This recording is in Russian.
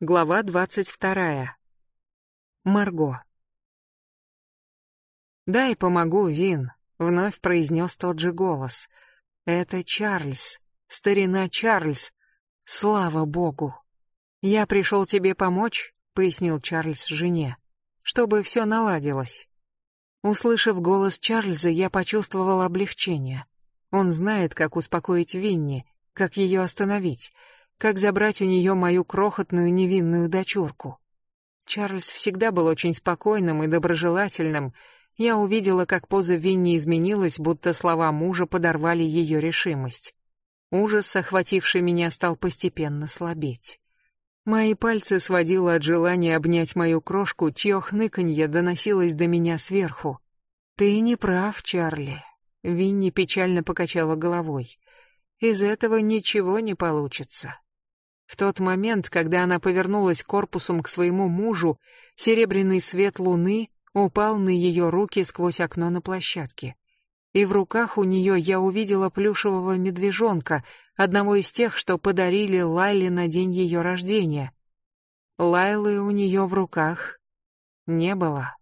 Глава двадцать вторая. Марго. «Дай помогу, Вин», — вновь произнес тот же голос. «Это Чарльз, старина Чарльз. Слава богу!» «Я пришел тебе помочь», — пояснил Чарльз жене, — «чтобы все наладилось». Услышав голос Чарльза, я почувствовал облегчение. Он знает, как успокоить Винни, как ее остановить — как забрать у нее мою крохотную невинную дочурку. Чарльз всегда был очень спокойным и доброжелательным. Я увидела, как поза Винни изменилась, будто слова мужа подорвали ее решимость. Ужас, охвативший меня, стал постепенно слабеть. Мои пальцы сводило от желания обнять мою крошку, чье хныканье доносилось до меня сверху. «Ты не прав, Чарли», — Винни печально покачала головой. «Из этого ничего не получится». В тот момент, когда она повернулась корпусом к своему мужу, серебряный свет луны упал на ее руки сквозь окно на площадке. И в руках у нее я увидела плюшевого медвежонка, одного из тех, что подарили Лайле на день ее рождения. Лайлы у нее в руках не было.